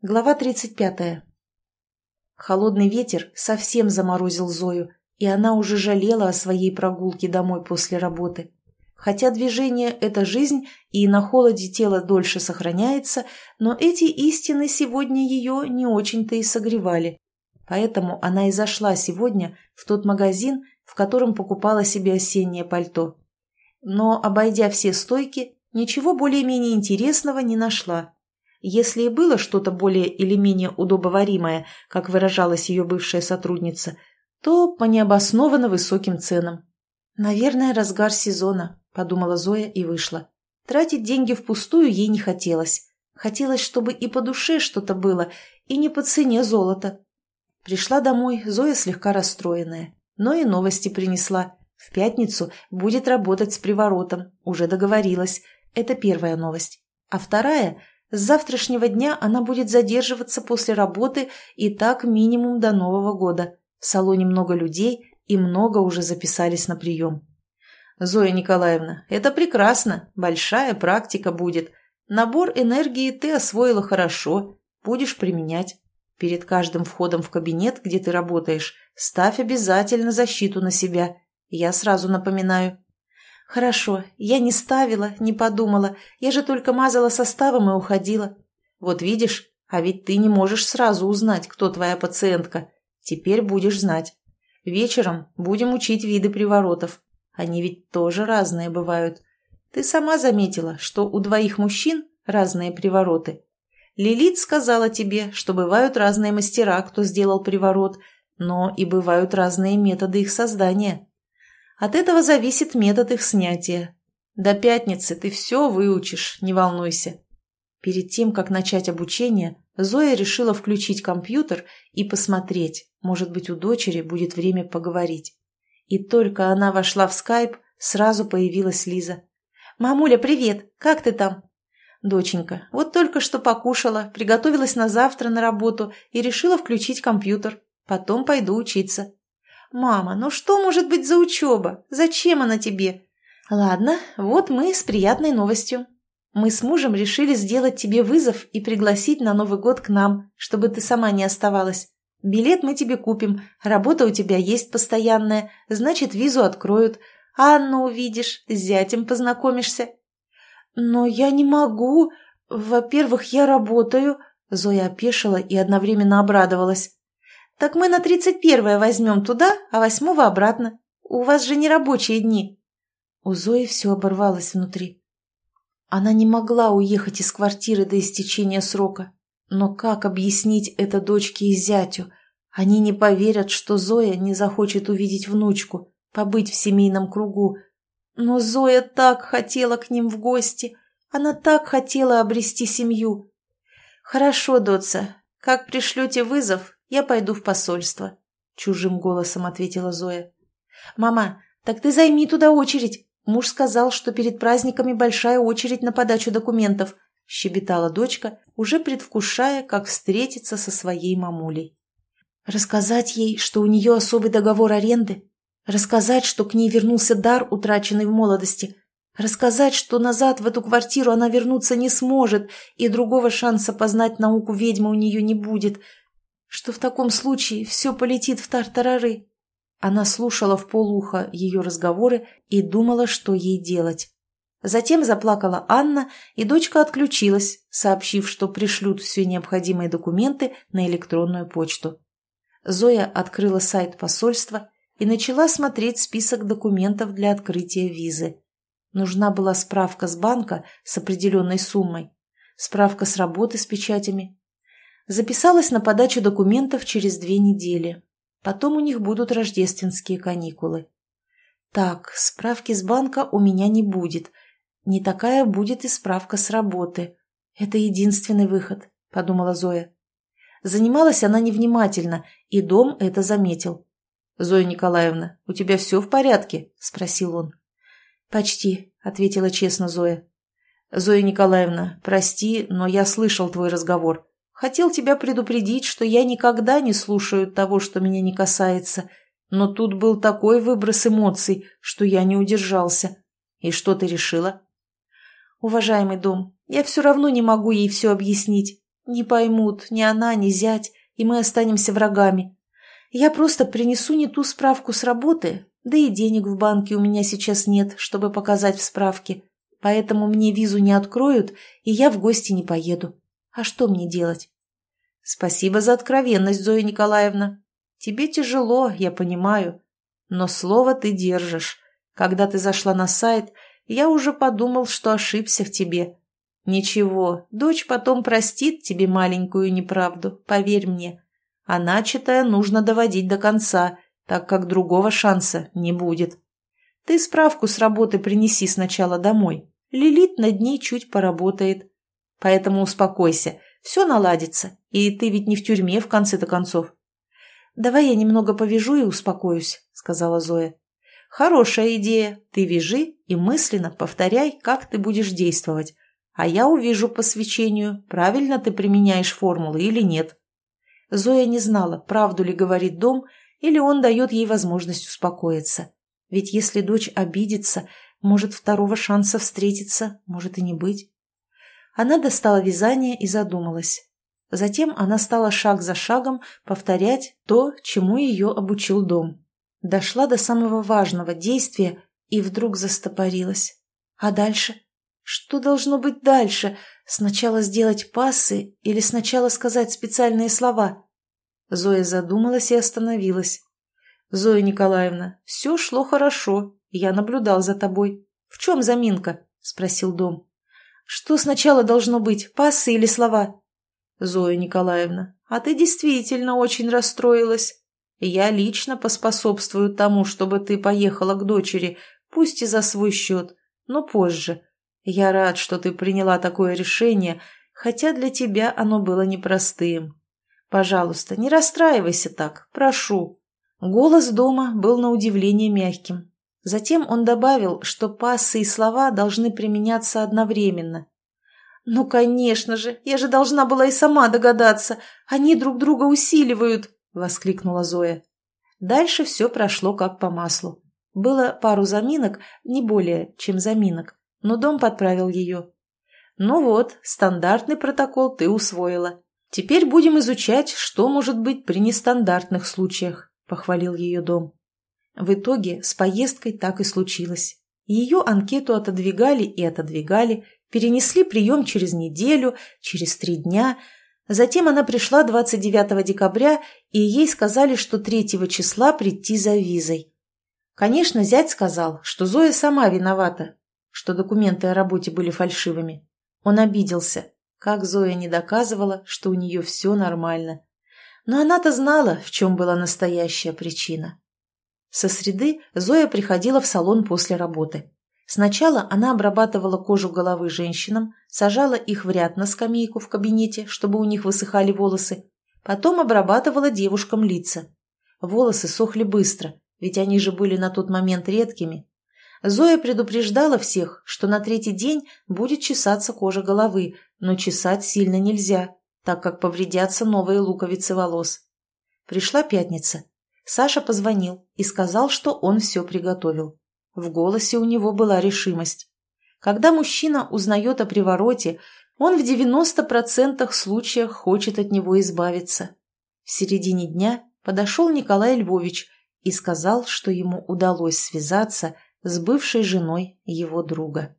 Глава 35. Холодный ветер совсем заморозил Зою, и она уже жалела о своей прогулке домой после работы. Хотя движение – это жизнь, и на холоде тело дольше сохраняется, но эти истины сегодня ее не очень-то и согревали. Поэтому она и зашла сегодня в тот магазин, в котором покупала себе осеннее пальто. Но, обойдя все стойки, ничего более-менее интересного не нашла. Если и было что-то более или менее удобоваримое, как выражалась ее бывшая сотрудница, то по необоснованно высоким ценам. «Наверное, разгар сезона», — подумала Зоя и вышла. Тратить деньги впустую ей не хотелось. Хотелось, чтобы и по душе что-то было, и не по цене золота. Пришла домой Зоя слегка расстроенная, но и новости принесла. В пятницу будет работать с приворотом, уже договорилась. Это первая новость. А вторая с завтрашнего дня она будет задерживаться после работы и так минимум до Нового года. В салоне много людей, и много уже записались на прием. «Зоя Николаевна, это прекрасно, большая практика будет. Набор энергии ты освоила хорошо, будешь применять. Перед каждым входом в кабинет, где ты работаешь, ставь обязательно защиту на себя. Я сразу напоминаю, «Хорошо, я не ставила, не подумала. Я же только мазала составом и уходила. Вот видишь, а ведь ты не можешь сразу узнать, кто твоя пациентка. Теперь будешь знать. Вечером будем учить виды приворотов. Они ведь тоже разные бывают. Ты сама заметила, что у двоих мужчин разные привороты. Лилит сказала тебе, что бывают разные мастера, кто сделал приворот, но и бывают разные методы их создания. От этого зависит метод их снятия. До пятницы ты все выучишь, не волнуйся. Перед тем, как начать обучение, Зоя решила включить компьютер и посмотреть, может быть, у дочери будет время поговорить. И только она вошла в скайп, сразу появилась Лиза. «Мамуля, привет! Как ты там?» «Доченька, вот только что покушала, приготовилась на завтра на работу и решила включить компьютер. Потом пойду учиться. «Мама, ну что может быть за учеба? Зачем она тебе?» «Ладно, вот мы с приятной новостью. Мы с мужем решили сделать тебе вызов и пригласить на Новый год к нам, чтобы ты сама не оставалась. Билет мы тебе купим, работа у тебя есть постоянная, значит, визу откроют. Анну увидишь, с зятем познакомишься». «Но я не могу. Во-первых, я работаю». Зоя опешила и одновременно обрадовалась. «Так мы на тридцать первое возьмем туда, а восьмого обратно. У вас же не рабочие дни». У Зои все оборвалось внутри. Она не могла уехать из квартиры до истечения срока. Но как объяснить это дочке и зятю? Они не поверят, что Зоя не захочет увидеть внучку, побыть в семейном кругу. Но Зоя так хотела к ним в гости. Она так хотела обрести семью. «Хорошо, Дотса, как пришлете вызов, я пойду в посольство», — чужим голосом ответила Зоя. «Мама, так ты займи туда очередь. Муж сказал, что перед праздниками большая очередь на подачу документов», — щебетала дочка, уже предвкушая, как встретиться со своей мамулей. «Рассказать ей, что у нее особый договор аренды? Рассказать, что к ней вернулся дар, утраченный в молодости?» Рассказать, что назад в эту квартиру она вернуться не сможет, и другого шанса познать науку ведьмы у нее не будет, что в таком случае все полетит в тартарары. Она слушала в полуха ее разговоры и думала, что ей делать. Затем заплакала Анна, и дочка отключилась, сообщив, что пришлют все необходимые документы на электронную почту. Зоя открыла сайт посольства и начала смотреть список документов для открытия визы. Нужна была справка с банка с определенной суммой, справка с работы с печатями, Записалась на подачу документов через две недели. Потом у них будут рождественские каникулы. Так, справки с банка у меня не будет. Не такая будет и справка с работы. Это единственный выход, подумала Зоя. Занималась она невнимательно, и дом это заметил. «Зоя Николаевна, у тебя все в порядке?» – спросил он. «Почти», – ответила честно Зоя. «Зоя Николаевна, прости, но я слышал твой разговор. Хотел тебя предупредить, что я никогда не слушаю того, что меня не касается. Но тут был такой выброс эмоций, что я не удержался. И что ты решила? Уважаемый дом, я все равно не могу ей все объяснить. Не поймут ни она, ни зять, и мы останемся врагами. Я просто принесу не ту справку с работы, да и денег в банке у меня сейчас нет, чтобы показать в справке. Поэтому мне визу не откроют, и я в гости не поеду. А что мне делать? Спасибо за откровенность, Зоя Николаевна. Тебе тяжело, я понимаю. Но слово ты держишь. Когда ты зашла на сайт, я уже подумал, что ошибся в тебе. Ничего, дочь потом простит тебе маленькую неправду, поверь мне. А начатое нужно доводить до конца, так как другого шанса не будет. Ты справку с работы принеси сначала домой. Лилит над ней чуть поработает. Поэтому успокойся, все наладится, и ты ведь не в тюрьме в конце-то концов. «Давай я немного повяжу и успокоюсь», — сказала Зоя. «Хорошая идея. Ты вяжи и мысленно повторяй, как ты будешь действовать. А я увижу по свечению, правильно ты применяешь формулы или нет». Зоя не знала, правду ли говорит дом, или он дает ей возможность успокоиться. Ведь если дочь обидится, может, второго шанса встретиться, может и не быть. Она достала вязание и задумалась. Затем она стала шаг за шагом повторять то, чему ее обучил дом. Дошла до самого важного действия и вдруг застопорилась. А дальше? Что должно быть дальше? Сначала сделать пассы или сначала сказать специальные слова? Зоя задумалась и остановилась. «Зоя Николаевна, все шло хорошо. Я наблюдал за тобой. В чем заминка?» – спросил дом. «Что сначала должно быть, пассы или слова?» «Зоя Николаевна, а ты действительно очень расстроилась. Я лично поспособствую тому, чтобы ты поехала к дочери, пусть и за свой счет, но позже. Я рад, что ты приняла такое решение, хотя для тебя оно было непростым. Пожалуйста, не расстраивайся так, прошу». Голос дома был на удивление мягким. Затем он добавил, что пассы и слова должны применяться одновременно. «Ну, конечно же, я же должна была и сама догадаться. Они друг друга усиливают!» – воскликнула Зоя. Дальше все прошло как по маслу. Было пару заминок, не более, чем заминок, но дом подправил ее. «Ну вот, стандартный протокол ты усвоила. Теперь будем изучать, что может быть при нестандартных случаях», – похвалил ее дом. В итоге с поездкой так и случилось. Ее анкету отодвигали и отодвигали, перенесли прием через неделю, через три дня. Затем она пришла 29 декабря, и ей сказали, что 3 числа прийти за визой. Конечно, зять сказал, что Зоя сама виновата, что документы о работе были фальшивыми. Он обиделся, как Зоя не доказывала, что у нее все нормально. Но она-то знала, в чем была настоящая причина. Со среды Зоя приходила в салон после работы. Сначала она обрабатывала кожу головы женщинам, сажала их в ряд на скамейку в кабинете, чтобы у них высыхали волосы. Потом обрабатывала девушкам лица. Волосы сохли быстро, ведь они же были на тот момент редкими. Зоя предупреждала всех, что на третий день будет чесаться кожа головы, но чесать сильно нельзя, так как повредятся новые луковицы волос. Пришла пятница. Саша позвонил и сказал, что он все приготовил. В голосе у него была решимость. Когда мужчина узнает о привороте, он в 90% случаях хочет от него избавиться. В середине дня подошел Николай Львович и сказал, что ему удалось связаться с бывшей женой его друга.